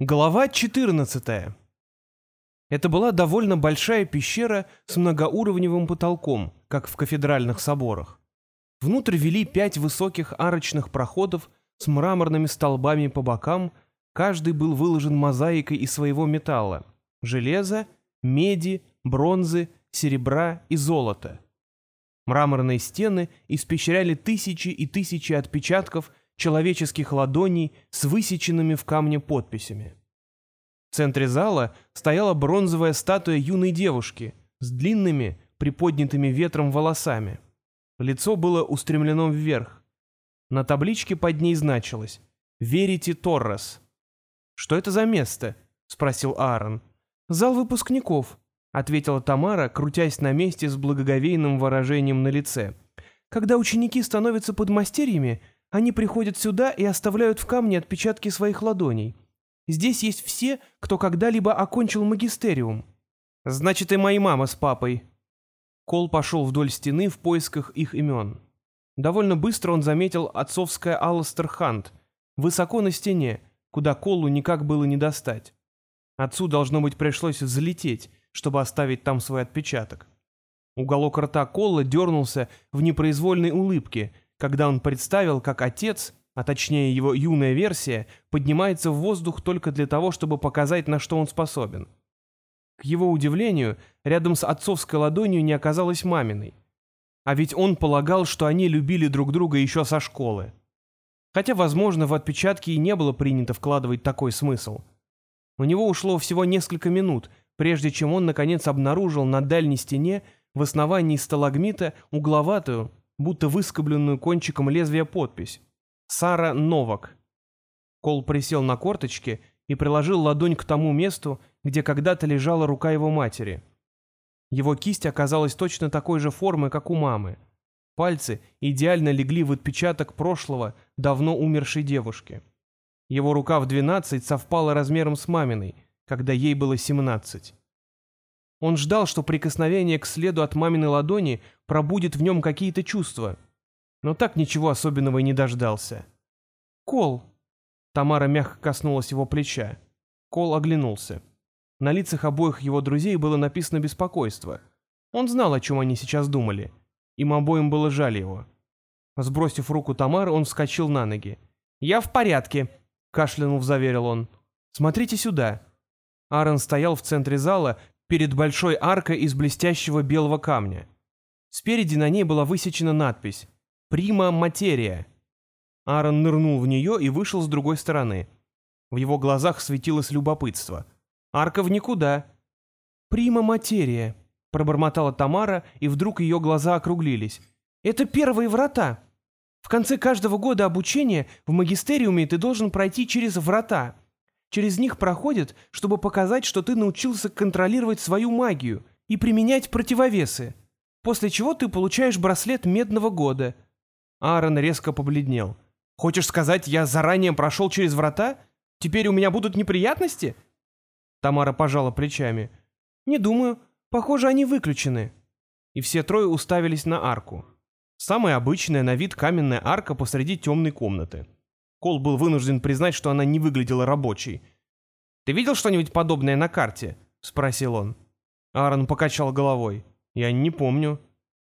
Глава 14. Это была довольно большая пещера с многоуровневым потолком, как в кафедральных соборах. Внутрь вели пять высоких арочных проходов с мраморными столбами по бокам, каждый был выложен мозаикой из своего металла — железа, меди, бронзы, серебра и золота. Мраморные стены испещряли тысячи и тысячи отпечатков человеческих ладоней с высеченными в камне подписями. В центре зала стояла бронзовая статуя юной девушки с длинными, приподнятыми ветром волосами. Лицо было устремлено вверх. На табличке под ней значилось «Верите Торрес». «Что это за место?» — спросил Аарон. «Зал выпускников», — ответила Тамара, крутясь на месте с благоговейным выражением на лице. «Когда ученики становятся подмастерьями, они приходят сюда и оставляют в камне отпечатки своих ладоней. Здесь есть все, кто когда-либо окончил магистериум. Значит, и мои мама с папой. Кол пошел вдоль стены в поисках их имен. Довольно быстро он заметил отцовское Алластер Хант, высоко на стене, куда Колу никак было не достать. Отцу, должно быть, пришлось взлететь, чтобы оставить там свой отпечаток. Уголок рта Колла дернулся в непроизвольной улыбке, когда он представил, как отец, а точнее его юная версия, поднимается в воздух только для того, чтобы показать, на что он способен. К его удивлению, рядом с отцовской ладонью не оказалось маминой. А ведь он полагал, что они любили друг друга еще со школы. Хотя, возможно, в отпечатки и не было принято вкладывать такой смысл. У него ушло всего несколько минут, прежде чем он, наконец, обнаружил на дальней стене в основании сталагмита угловатую, будто выскобленную кончиком лезвия подпись. Сара Новак. Кол присел на корточки и приложил ладонь к тому месту, где когда-то лежала рука его матери. Его кисть оказалась точно такой же формы, как у мамы. Пальцы идеально легли в отпечаток прошлого, давно умершей девушки. Его рука в двенадцать совпала размером с маминой, когда ей было семнадцать. Он ждал, что прикосновение к следу от маминой ладони пробудет в нем какие-то чувства — но так ничего особенного и не дождался. «Кол!» Тамара мягко коснулась его плеча. Кол оглянулся. На лицах обоих его друзей было написано беспокойство. Он знал, о чем они сейчас думали. Им обоим было жаль его. Сбросив руку Тамары, он вскочил на ноги. «Я в порядке», — кашлянув заверил он. «Смотрите сюда». Аарон стоял в центре зала перед большой аркой из блестящего белого камня. Спереди на ней была высечена надпись Прима материя. Аарон нырнул в нее и вышел с другой стороны. В его глазах светилось любопытство. Арка в никуда. Прима материя, пробормотала Тамара, и вдруг ее глаза округлились. Это первые врата. В конце каждого года обучения в магистериуме ты должен пройти через врата. Через них проходят, чтобы показать, что ты научился контролировать свою магию и применять противовесы. После чего ты получаешь браслет медного года — Аарон резко побледнел. «Хочешь сказать, я заранее прошел через врата? Теперь у меня будут неприятности?» Тамара пожала плечами. «Не думаю. Похоже, они выключены». И все трое уставились на арку. Самая обычная на вид каменная арка посреди темной комнаты. Кол был вынужден признать, что она не выглядела рабочей. «Ты видел что-нибудь подобное на карте?» — спросил он. Аарон покачал головой. «Я не помню».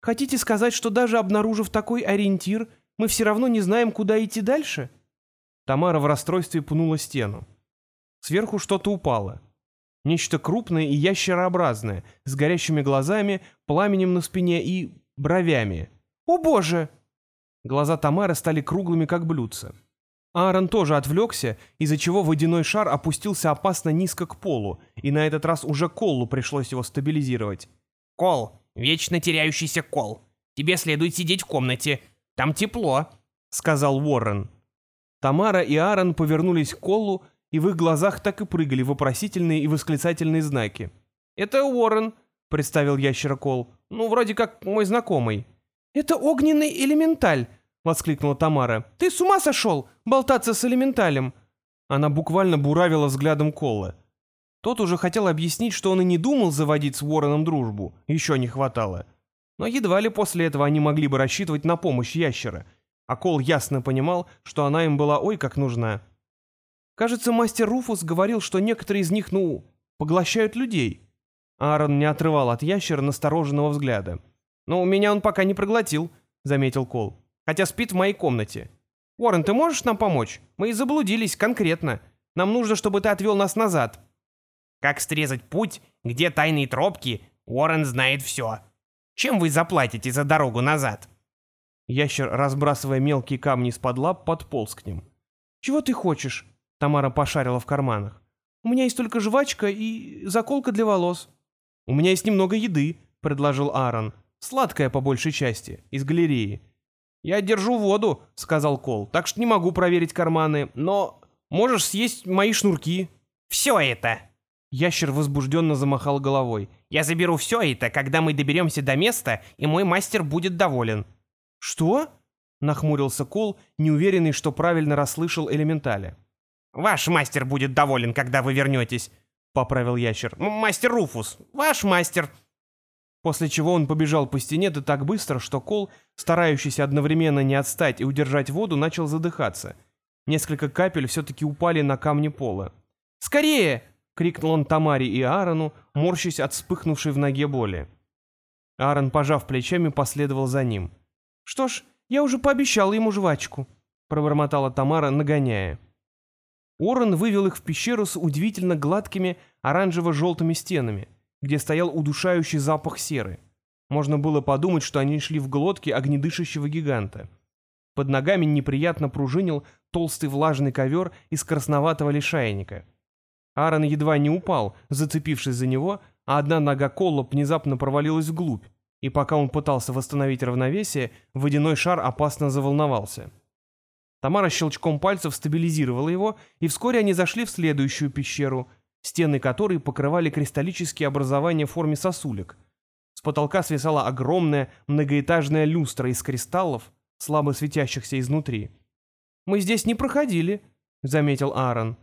Хотите сказать, что даже обнаружив такой ориентир, мы все равно не знаем, куда идти дальше?» Тамара в расстройстве пнула стену. Сверху что-то упало. Нечто крупное и ящерообразное, с горящими глазами, пламенем на спине и бровями. «О боже!» Глаза Тамары стали круглыми, как блюдца. Аарон тоже отвлекся, из-за чего водяной шар опустился опасно низко к полу, и на этот раз уже Колу пришлось его стабилизировать. «Кол, Вечно теряющийся кол. Тебе следует сидеть в комнате. Там тепло», — сказал Уоррен. Тамара и Аарон повернулись к Колу, и в их глазах так и прыгали вопросительные и восклицательные знаки. «Это Уоррен», — представил ящера Кол. «Ну, вроде как мой знакомый». «Это огненный элементаль», — воскликнула Тамара. «Ты с ума сошел болтаться с элементалем?» Она буквально буравила взглядом Колла. Тот уже хотел объяснить, что он и не думал заводить с Уорреном дружбу, еще не хватало. Но едва ли после этого они могли бы рассчитывать на помощь ящера, а Кол ясно понимал, что она им была ой как нужна. Кажется, мастер Руфус говорил, что некоторые из них, ну, поглощают людей. Аарон не отрывал от ящера настороженного взгляда. «Но меня он пока не проглотил», — заметил Кол. «Хотя спит в моей комнате. Уоррен, ты можешь нам помочь? Мы и заблудились, конкретно. Нам нужно, чтобы ты отвел нас назад». «Как срезать путь? Где тайные тропки? Уоррен знает все. Чем вы заплатите за дорогу назад?» Ящер, разбрасывая мелкие камни из-под лап, подполз к ним. «Чего ты хочешь?» Тамара пошарила в карманах. «У меня есть только жвачка и заколка для волос». «У меня есть немного еды», — предложил Аарон. «Сладкая по большей части, из галереи». «Я держу воду», — сказал Кол, «так что не могу проверить карманы, но можешь съесть мои шнурки». «Все это!» Ящер возбужденно замахал головой. «Я заберу все это, когда мы доберемся до места, и мой мастер будет доволен». «Что?» — нахмурился Кол, неуверенный, что правильно расслышал элементали. «Ваш мастер будет доволен, когда вы вернетесь», — поправил ящер. «Мастер Руфус, ваш мастер». После чего он побежал по стене да так быстро, что Кол, старающийся одновременно не отстать и удержать воду, начал задыхаться. Несколько капель все-таки упали на камни пола. «Скорее!» — крикнул он Тамаре и Аарону, морщась от вспыхнувшей в ноге боли. Аарон, пожав плечами, последовал за ним. «Что ж, я уже пообещал ему жвачку», — пробормотала Тамара, нагоняя. Уоррен вывел их в пещеру с удивительно гладкими оранжево-желтыми стенами, где стоял удушающий запах серы. Можно было подумать, что они шли в глотке огнедышащего гиганта. Под ногами неприятно пружинил толстый влажный ковер из красноватого лишайника. Аарон едва не упал, зацепившись за него, а одна нога Колла внезапно провалилась вглубь, и пока он пытался восстановить равновесие, водяной шар опасно заволновался. Тамара щелчком пальцев стабилизировала его, и вскоре они зашли в следующую пещеру, стены которой покрывали кристаллические образования в форме сосулек. С потолка свисала огромная многоэтажная люстра из кристаллов, слабо светящихся изнутри. «Мы здесь не проходили», — заметил Аарон.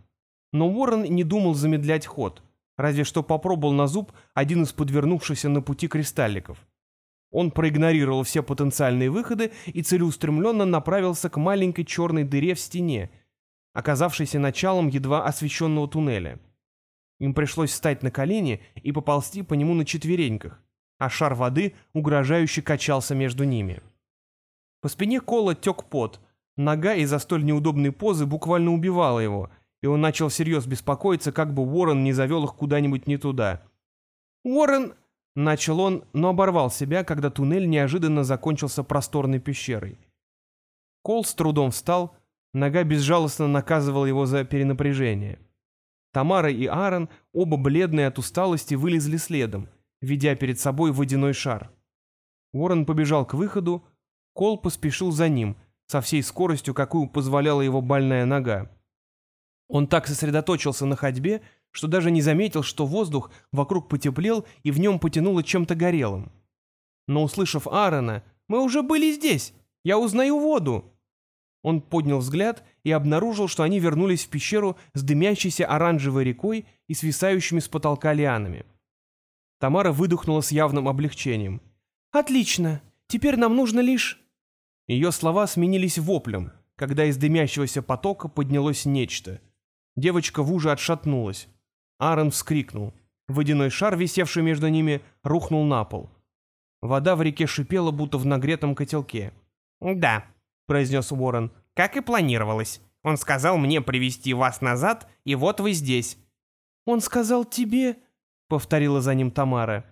Но Уоррен не думал замедлять ход, разве что попробовал на зуб один из подвернувшихся на пути кристалликов. Он проигнорировал все потенциальные выходы и целеустремленно направился к маленькой черной дыре в стене, оказавшейся началом едва освещенного туннеля. Им пришлось встать на колени и поползти по нему на четвереньках, а шар воды угрожающе качался между ними. По спине Кола тек пот, нога из-за столь неудобной позы буквально убивала его, и он начал всерьез беспокоиться, как бы Уоррен не завел их куда-нибудь не туда. «Уоррен!» Начал он, но оборвал себя, когда туннель неожиданно закончился просторной пещерой. Кол с трудом встал, нога безжалостно наказывала его за перенапряжение. Тамара и Аарон, оба бледные от усталости, вылезли следом, ведя перед собой водяной шар. Уоррен побежал к выходу, Кол поспешил за ним, со всей скоростью, какую позволяла его больная нога. Он так сосредоточился на ходьбе, что даже не заметил, что воздух вокруг потеплел и в нем потянуло чем-то горелым. Но услышав Аарона, «Мы уже были здесь! Я узнаю воду!» Он поднял взгляд и обнаружил, что они вернулись в пещеру с дымящейся оранжевой рекой и свисающими с потолка лианами. Тамара выдохнула с явным облегчением. «Отлично! Теперь нам нужно лишь...» Ее слова сменились воплем, когда из дымящегося потока поднялось нечто. Девочка в уже отшатнулась. Аарон вскрикнул. Водяной шар, висевший между ними, рухнул на пол. Вода в реке шипела, будто в нагретом котелке. «Да», — произнес Уоррен, — «как и планировалось. Он сказал мне привести вас назад, и вот вы здесь». «Он сказал тебе...» — повторила за ним Тамара.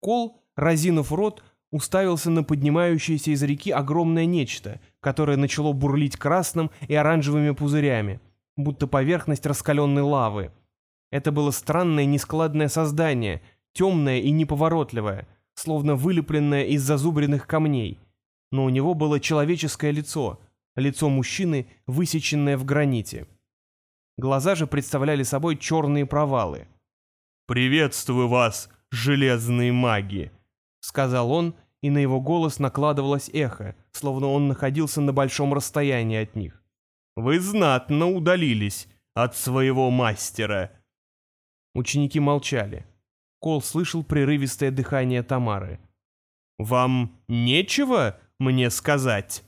Кол, разинув рот, уставился на поднимающееся из реки огромное нечто, которое начало бурлить красным и оранжевыми пузырями, будто поверхность раскаленной лавы. Это было странное нескладное создание, темное и неповоротливое, словно вылепленное из зазубренных камней. Но у него было человеческое лицо, лицо мужчины, высеченное в граните. Глаза же представляли собой черные провалы. «Приветствую вас, железные маги!» — сказал он, и на его голос накладывалось эхо, словно он находился на большом расстоянии от них. «Вы знатно удалились от своего мастера!» Ученики молчали. Кол слышал прерывистое дыхание Тамары. «Вам нечего мне сказать?»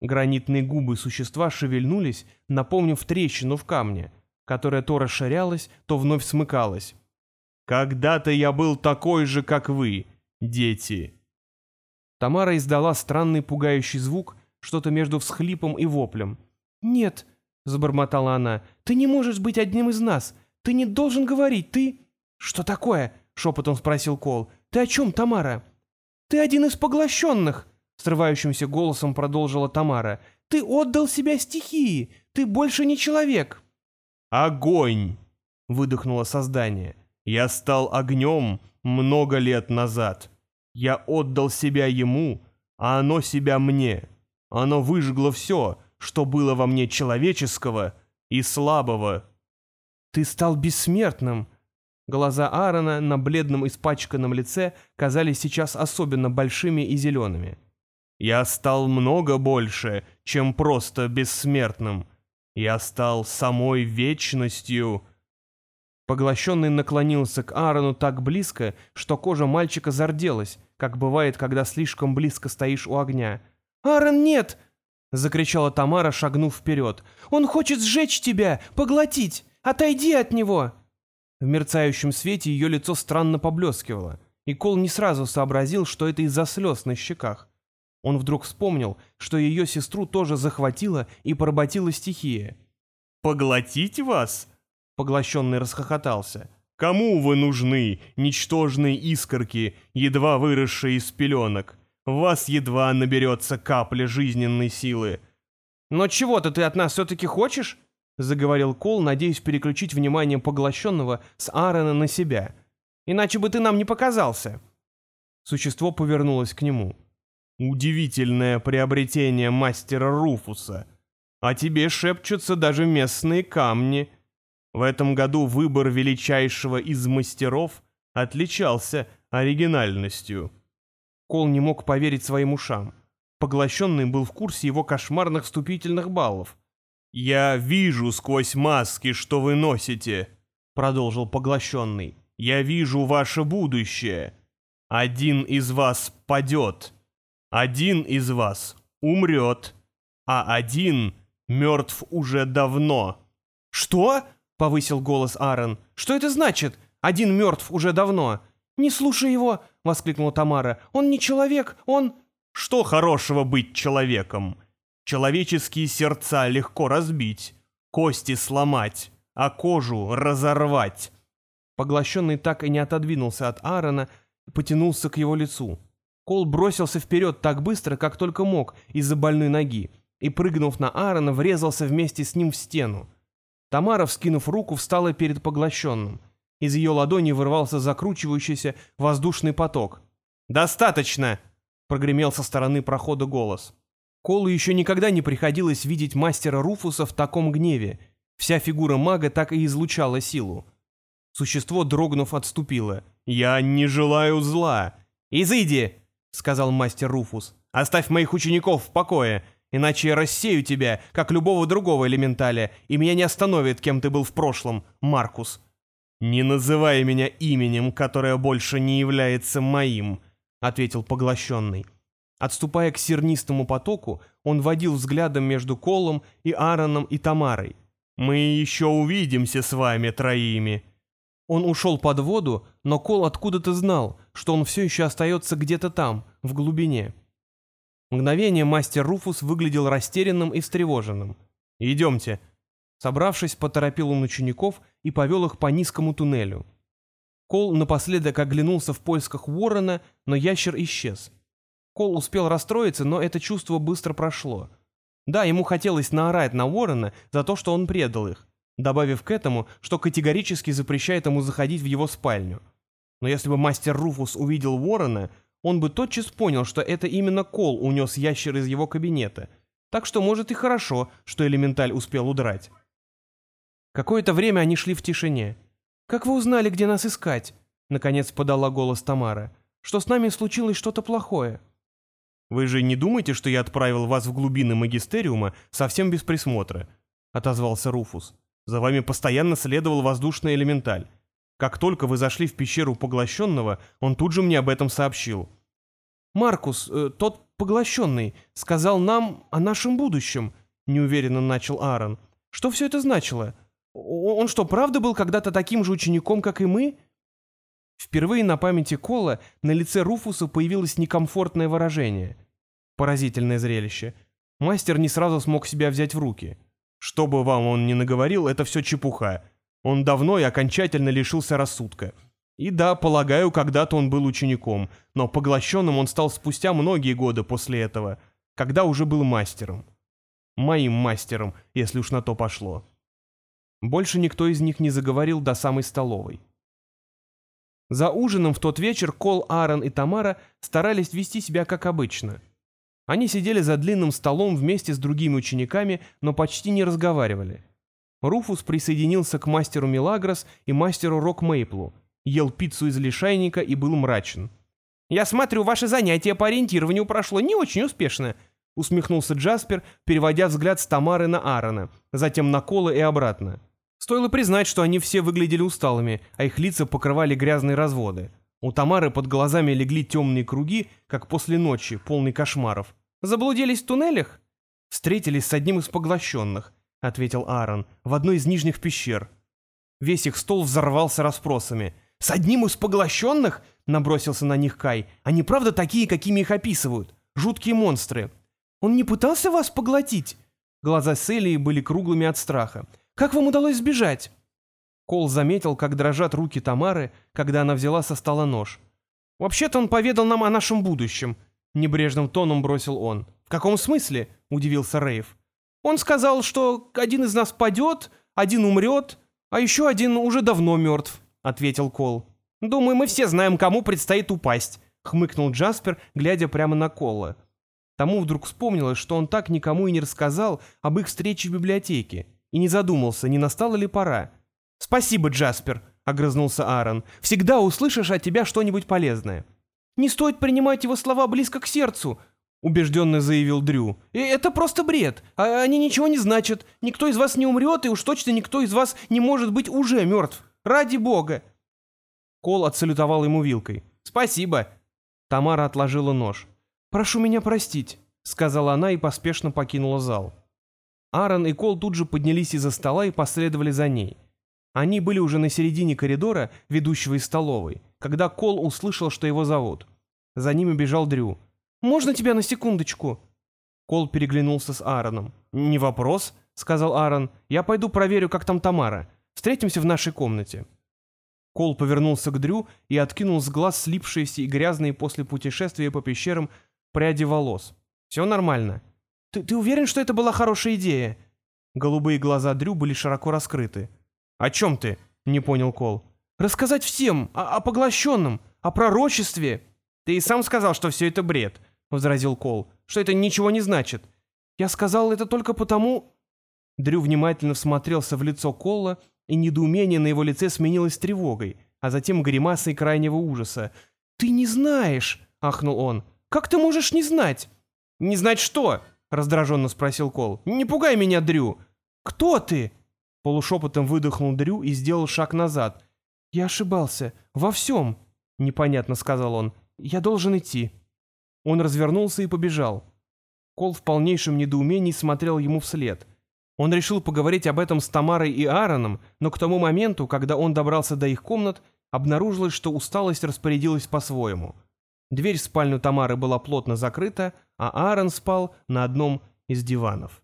Гранитные губы существа шевельнулись, напомнив трещину в камне, которая то расширялась, то вновь смыкалась. «Когда-то я был такой же, как вы, дети». Тамара издала странный пугающий звук, что-то между всхлипом и воплем. «Нет», — забормотала она, — «ты не можешь быть одним из нас. Ты не должен говорить, ты...» «Что такое?» — шепотом спросил Кол. «Ты о чем, Тамара?» «Ты один из поглощенных», — срывающимся голосом продолжила Тамара. «Ты отдал себя стихии. Ты больше не человек». «Огонь!» — выдохнуло создание. «Я стал огнем много лет назад. Я отдал себя ему, а оно себя мне. Оно выжгло все, что было во мне человеческого и слабого». «Ты стал бессмертным», Глаза Аарона на бледном испачканном лице казались сейчас особенно большими и зелеными. «Я стал много больше, чем просто бессмертным. Я стал самой вечностью». Поглощенный наклонился к Аарону так близко, что кожа мальчика зарделась, как бывает, когда слишком близко стоишь у огня. «Аарон, нет!» — закричала Тамара, шагнув вперед. «Он хочет сжечь тебя, поглотить! Отойди от него!» В мерцающем свете ее лицо странно поблескивало, и Кол не сразу сообразил, что это из-за слез на щеках. Он вдруг вспомнил, что ее сестру тоже захватила и поработила стихия. «Поглотить вас?» Поглощенный расхохотался. «Кому вы нужны, ничтожные искорки, едва выросшие из пеленок? В вас едва наберется капля жизненной силы». «Но чего-то ты от нас все-таки хочешь?» заговорил Кол, надеясь переключить внимание поглощенного с Аарона на себя. «Иначе бы ты нам не показался». Существо повернулось к нему. «Удивительное приобретение мастера Руфуса. А тебе шепчутся даже местные камни. В этом году выбор величайшего из мастеров отличался оригинальностью». Кол не мог поверить своим ушам. Поглощенный был в курсе его кошмарных вступительных баллов. «Я вижу сквозь маски, что вы носите», — продолжил поглощенный. «Я вижу ваше будущее. Один из вас падет, один из вас умрет, а один мертв уже давно». «Что?» — повысил голос Аарон. «Что это значит? Один мертв уже давно». «Не слушай его!» — воскликнула Тамара. «Он не человек, он...» «Что хорошего быть человеком?» Человеческие сердца легко разбить, кости сломать, а кожу разорвать. Поглощенный так и не отодвинулся от Аарона потянулся к его лицу. Кол бросился вперед так быстро, как только мог, из-за больной ноги, и, прыгнув на Аарона, врезался вместе с ним в стену. Тамара, вскинув руку, встала перед поглощенным. Из ее ладони вырвался закручивающийся воздушный поток. «Достаточно!» — прогремел со стороны прохода голос. Колу еще никогда не приходилось видеть мастера Руфуса в таком гневе. Вся фигура мага так и излучала силу. Существо, дрогнув, отступило. «Я не желаю зла!» «Изыди!» — сказал мастер Руфус. «Оставь моих учеников в покое, иначе я рассею тебя, как любого другого элементаля, и меня не остановит, кем ты был в прошлом, Маркус». «Не называй меня именем, которое больше не является моим», — ответил поглощенный. Отступая к сернистому потоку, он водил взглядом между Колом и Аароном и Тамарой. «Мы еще увидимся с вами троими». Он ушел под воду, но Кол откуда-то знал, что он все еще остается где-то там, в глубине. Мгновение мастер Руфус выглядел растерянным и встревоженным. «Идемте». Собравшись, поторопил он учеников и повел их по низкому туннелю. Кол напоследок оглянулся в поисках ворона, но ящер исчез. Кол успел расстроиться, но это чувство быстро прошло. Да, ему хотелось наорать на Уоррена за то, что он предал их, добавив к этому, что категорически запрещает ему заходить в его спальню. Но если бы мастер Руфус увидел Уоррена, он бы тотчас понял, что это именно Кол унес ящер из его кабинета. Так что, может, и хорошо, что элементаль успел удрать. Какое-то время они шли в тишине. «Как вы узнали, где нас искать?» — наконец подала голос Тамара. «Что с нами случилось что-то плохое?» «Вы же не думаете, что я отправил вас в глубины магистериума совсем без присмотра?» — отозвался Руфус. «За вами постоянно следовал воздушный элементаль. Как только вы зашли в пещеру поглощенного, он тут же мне об этом сообщил». «Маркус, э, тот поглощенный, сказал нам о нашем будущем», — неуверенно начал Аарон. «Что все это значило? Он что, правда был когда-то таким же учеником, как и мы?» Впервые на памяти Кола на лице Руфуса появилось некомфортное выражение. Поразительное зрелище. Мастер не сразу смог себя взять в руки. Что бы вам он ни наговорил, это все чепуха. Он давно и окончательно лишился рассудка. И да, полагаю, когда-то он был учеником, но поглощенным он стал спустя многие годы после этого, когда уже был мастером. Моим мастером, если уж на то пошло. Больше никто из них не заговорил до самой столовой. За ужином в тот вечер Кол, Аарон и Тамара старались вести себя как обычно. Они сидели за длинным столом вместе с другими учениками, но почти не разговаривали. Руфус присоединился к мастеру Милагрос и мастеру Рок Мейплу, ел пиццу из лишайника и был мрачен. «Я смотрю, ваше занятие по ориентированию прошло не очень успешно», усмехнулся Джаспер, переводя взгляд с Тамары на Аарона, затем на Кола и обратно. Стоило признать, что они все выглядели усталыми, а их лица покрывали грязные разводы. У Тамары под глазами легли темные круги, как после ночи, полный кошмаров. «Заблудились в туннелях?» «Встретились с одним из поглощенных», — ответил Аарон, — «в одной из нижних пещер». Весь их стол взорвался расспросами. «С одним из поглощенных?» — набросился на них Кай. «Они правда такие, какими их описывают? Жуткие монстры». «Он не пытался вас поглотить?» Глаза Селии были круглыми от страха. «Как вам удалось сбежать?» Кол заметил, как дрожат руки Тамары, когда она взяла со стола нож. «Вообще-то он поведал нам о нашем будущем», — небрежным тоном бросил он. «В каком смысле?» — удивился Рейв. «Он сказал, что один из нас падет, один умрет, «А еще один уже давно мертв», — ответил Кол. «Думаю, мы все знаем, кому предстоит упасть», — хмыкнул Джаспер, глядя прямо на Кола. Тому вдруг вспомнилось, что он так никому и не рассказал об их встрече в библиотеке, и не задумался, не настала ли пора. «Спасибо, Джаспер», — огрызнулся Аарон. «Всегда услышишь от тебя что-нибудь полезное». «Не стоит принимать его слова близко к сердцу», — убежденно заявил Дрю. И «Это просто бред. А они ничего не значат. Никто из вас не умрет, и уж точно никто из вас не может быть уже мертв. Ради бога!» Кол отсалютовал ему вилкой. «Спасибо!» Тамара отложила нож. «Прошу меня простить», — сказала она и поспешно покинула зал. Аарон и Кол тут же поднялись из-за стола и последовали за ней. Они были уже на середине коридора, ведущего из столовой, когда Кол услышал, что его зовут. За ними бежал Дрю. Можно тебя на секундочку?» Кол переглянулся с Аароном. «Не вопрос», — сказал Аарон. «Я пойду проверю, как там Тамара. Встретимся в нашей комнате». Кол повернулся к Дрю и откинул с глаз слипшиеся и грязные после путешествия по пещерам пряди волос. «Все нормально». «Ты, ты уверен, что это была хорошая идея?» Голубые глаза Дрю были широко раскрыты. «О чем ты?» — не понял Кол. «Рассказать всем, о, о поглощенном, о пророчестве». «Ты и сам сказал, что все это бред», — возразил Кол, — «что это ничего не значит». «Я сказал это только потому...» Дрю внимательно всмотрелся в лицо Колла, и недоумение на его лице сменилось тревогой, а затем гримасой крайнего ужаса. «Ты не знаешь!» — ахнул он. «Как ты можешь не знать?» «Не знать что?» — раздраженно спросил Кол. «Не пугай меня, Дрю!» «Кто ты?» Полушепотом выдохнул Дрю и сделал шаг назад. «Я ошибался. Во всем!» — непонятно сказал он. «Я должен идти». Он развернулся и побежал. Кол в полнейшем недоумении смотрел ему вслед. Он решил поговорить об этом с Тамарой и Аароном, но к тому моменту, когда он добрался до их комнат, обнаружилось, что усталость распорядилась по-своему. Дверь в спальню Тамары была плотно закрыта, а Аарон спал на одном из диванов.